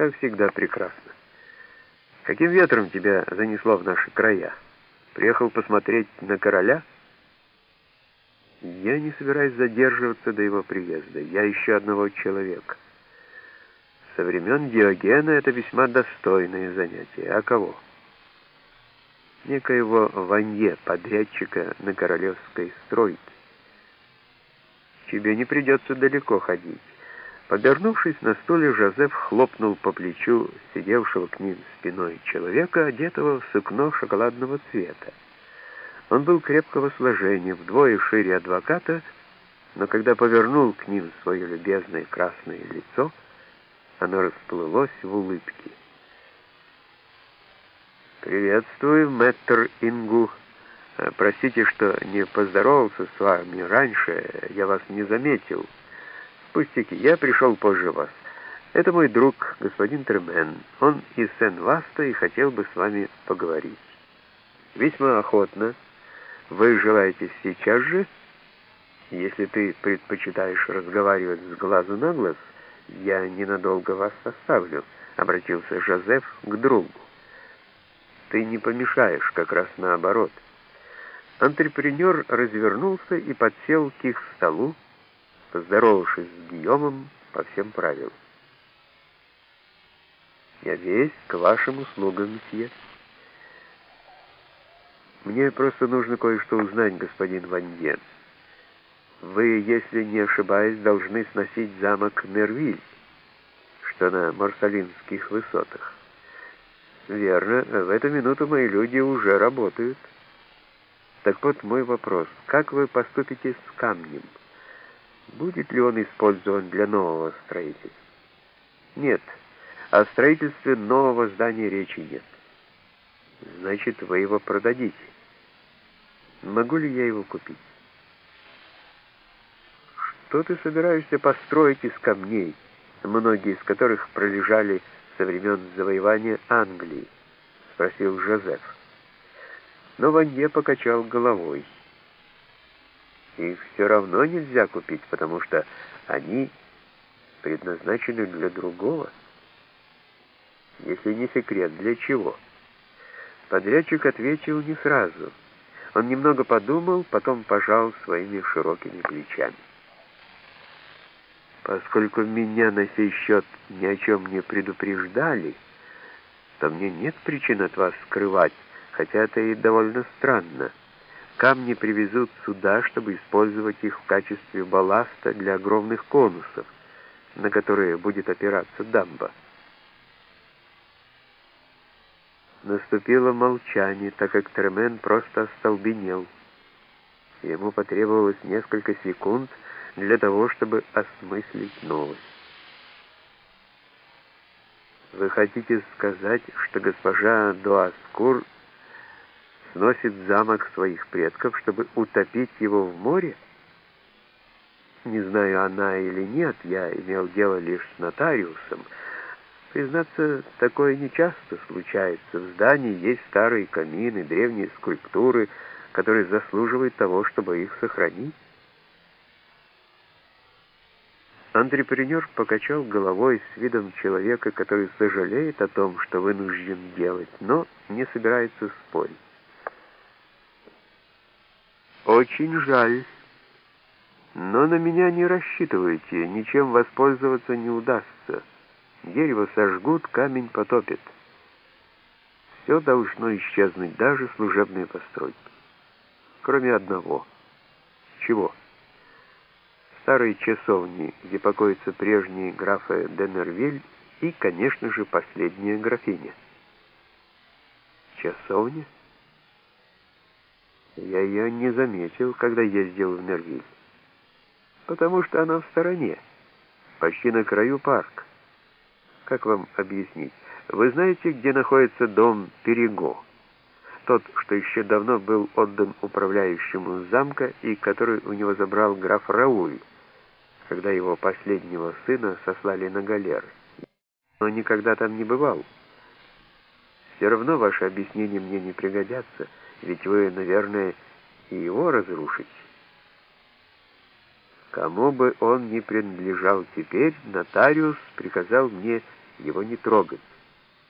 Как всегда, прекрасно. Каким ветром тебя занесло в наши края? Приехал посмотреть на короля? Я не собираюсь задерживаться до его приезда. Я ищу одного человека. Со времен Диогена это весьма достойное занятие. А кого? Некоего Ванье, подрядчика на королевской стройке. Тебе не придется далеко ходить. Повернувшись на стуле, Жозеф хлопнул по плечу сидевшего к ним спиной человека, одетого в сукно шоколадного цвета. Он был крепкого сложения, вдвое шире адвоката, но когда повернул к ним свое любезное красное лицо, оно расплылось в улыбке. «Приветствую, мэтр Ингу. Простите, что не поздоровался с вами раньше, я вас не заметил». «Пустяки, я пришел позже вас. Это мой друг, господин Тремен. Он из Сен-Васта и хотел бы с вами поговорить». «Весьма охотно. Вы желаете сейчас же?» «Если ты предпочитаешь разговаривать с глазу на глаз, я ненадолго вас оставлю», — обратился Жозеф к другу. «Ты не помешаешь, как раз наоборот». Антрепренер развернулся и подсел к их столу, поздоровавшись с Гийомом по всем правилам. «Я весь к вашим услугам, месье». «Мне просто нужно кое-что узнать, господин Ванье. Вы, если не ошибаюсь, должны сносить замок Нервиль, что на Марсалинских высотах». «Верно, в эту минуту мои люди уже работают». «Так вот мой вопрос. Как вы поступите с камнем?» Будет ли он использован для нового строительства? Нет. О строительстве нового здания речи нет. Значит, вы его продадите. Могу ли я его купить? Что ты собираешься построить из камней, многие из которых пролежали со времен завоевания Англии? Спросил Жозеф. Но Ванье покачал головой. Их все равно нельзя купить, потому что они предназначены для другого. Если не секрет, для чего? Подрядчик ответил не сразу. Он немного подумал, потом пожал своими широкими плечами. Поскольку меня на сей счет ни о чем не предупреждали, то мне нет причин от вас скрывать, хотя это и довольно странно. Камни привезут сюда, чтобы использовать их в качестве балласта для огромных конусов, на которые будет опираться дамба. Наступило молчание, так как Тремен просто остолбенел. Ему потребовалось несколько секунд для того, чтобы осмыслить новость. «Вы хотите сказать, что госпожа Дуаскур сносит замок своих предков, чтобы утопить его в море? Не знаю, она или нет, я имел дело лишь с нотариусом. Признаться, такое нечасто случается. В здании есть старые камины, древние скульптуры, которые заслуживают того, чтобы их сохранить. Антрепренер покачал головой с видом человека, который сожалеет о том, что вынужден делать, но не собирается спорить. «Очень жаль. Но на меня не рассчитывайте, ничем воспользоваться не удастся. Дерево сожгут, камень потопит. Все должно исчезнуть, даже служебные постройки. Кроме одного. Чего? Старые часовни, где покоятся прежние графы Денервиль и, конечно же, последняя графиня. Часовня? Я ее не заметил, когда ездил в Нервиль. Потому что она в стороне, почти на краю парка. Как вам объяснить? Вы знаете, где находится дом Перего? Тот, что еще давно был отдан управляющему замка и который у него забрал граф Рауль, когда его последнего сына сослали на галеры. Но никогда там не бывал. Все равно ваши объяснения мне не пригодятся — ведь вы, наверное, и его разрушите. Кому бы он ни принадлежал теперь, нотариус приказал мне его не трогать.